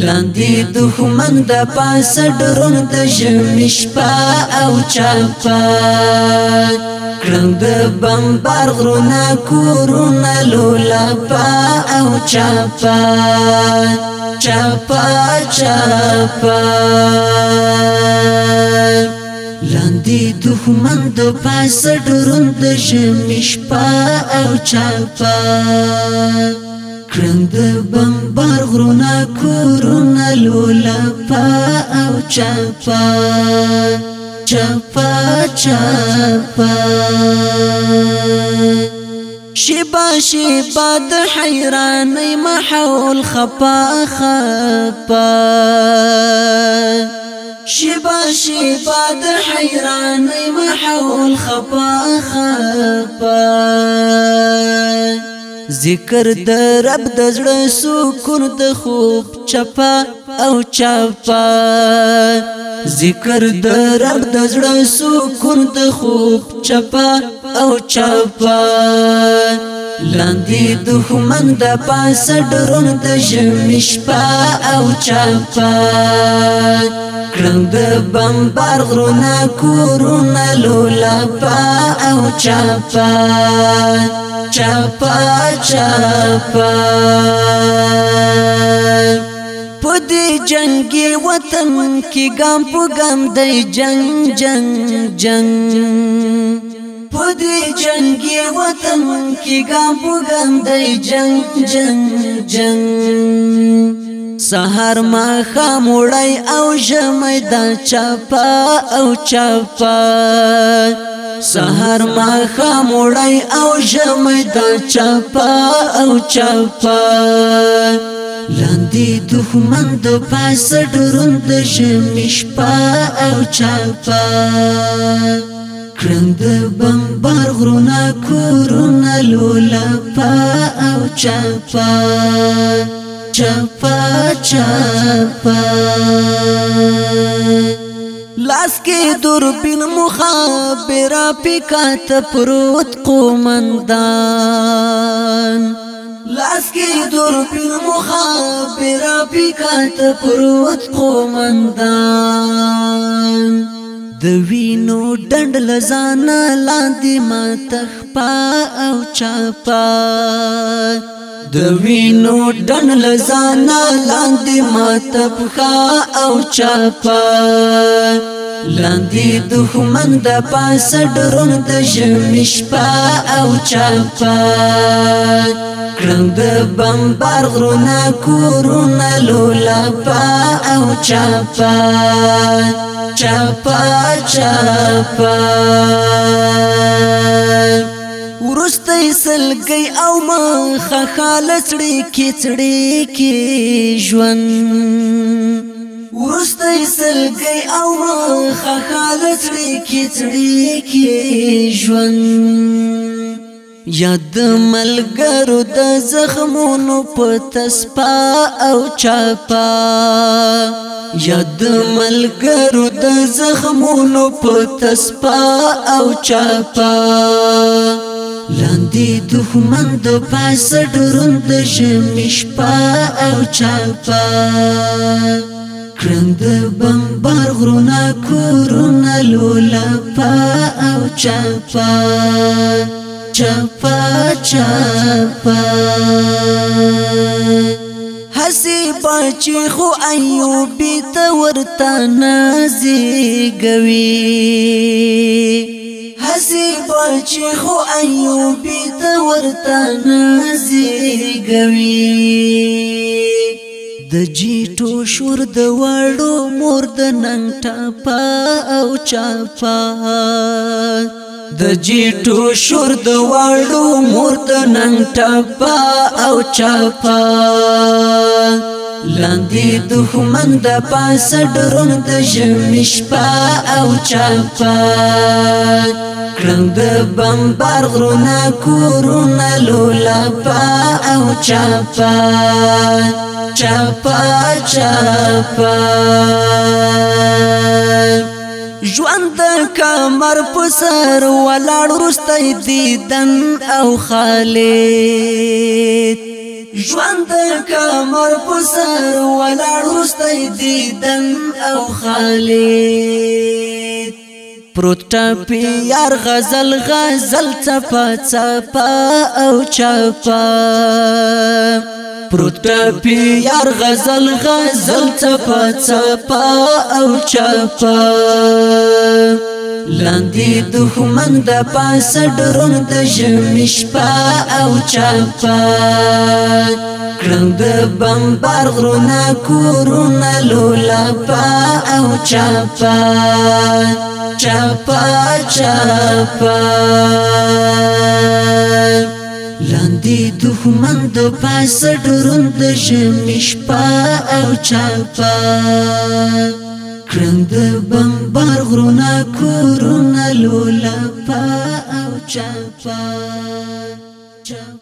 لاندې دښمن د پاسه ډرون د شمشپا او چاپا کړند بمبار غرونه کورونه لولا پا او چاپا چاپا چاپا لاندې دښمن د پاسه ډرون د شمشپا او چاپا کرند د بمبار غرونا کورونه لولا پا او چپا چپا چپا شبا شبا د ما حول خپا خپا شبا شبا د ما حول خپا خپا ذکر د رب د زړه سکون د خوب چپا او چپا ذکر د رب د زړه سکون د خوب چپا او چپا لاندې دښمن د پاسه ډرون د شمش پا او چپا کړند بمبار غرونه کورونه لولا پا او چپا چپا چپا پدې جنگي وطن کې ګام په ګام دی جنگ جنگ جنگ پدې جنگي وطن کې ګام په ګام دی جنگ جنگ جنگ سحر ما خاموړی او ژمې د چپا او چپا سحر ما خاموړی او ژمی د چپا او چپا لاندې دښمن د پاسه ډروند د ژمی شپه او چپا کرند بمبار غرونه کورونه لولا پا او چپا چپا چپا لاس کې دوربین مخابره پکات پروت قومندان لاس کې دوربین مخابره پکات پروت قومندان د وینو ډند لزان لاندې ما تخپا او چاپا د وینو ډن لزانا لاندې ماتب کا او چاپا لاندې دښمن د پاسه ډرون د ژمش پا او چاپا کړند بمبار غرونه کورونه لولا پا او چاپا چاپا چاپا ورسته سلګي او ما خخالسړي کیچړي کی ژوند ورسته سلګي او ما خخالسړي کیچړي کی ژوند یاد ملګرو د زخمونو په تسپا او چاپا یاد ملګرو د زخمونو په تسپا او چاپا لاندې دښمن د پاسه ډروند د شمشپا او چاپا کرند بمبار غرونا کورونا لولا پا او چاپا چاپا چاپا حسی بچی خو ایوبی تا ورتا نازی گوی هسی پچی خو ایوبی تا ورتا نازی گوی د جیټو شور د وړو مور د ننګ ټاپا او چاپا د جیټو شور د وړو مور د ننګ ټاپا او چاپا لاندې دښمن د پاسه ډرون د ژمشپا او چاپا کړل د بمبار غرونا کورونا لولا پا او چپا چپا چپا ژوند کمر پسر ولاړ رستې دیدن او خالد ژوند کمر پسر ولاړ رستې دیدن او خالد پروت پیار غزل غزل چپا چپا او چپا پروت پیار غزل غزل چپا چپا او چپا لاندې دښمن د پاسه ډرون د ژمش پا او چپا کړند بمبار غرونه کورونه لولا پا او چپا چپا چپا لاندې دښمن د پاسه ډروند شمش پا او چپا کرند بمبار غرونه کورونه لولا پا او چپا چپا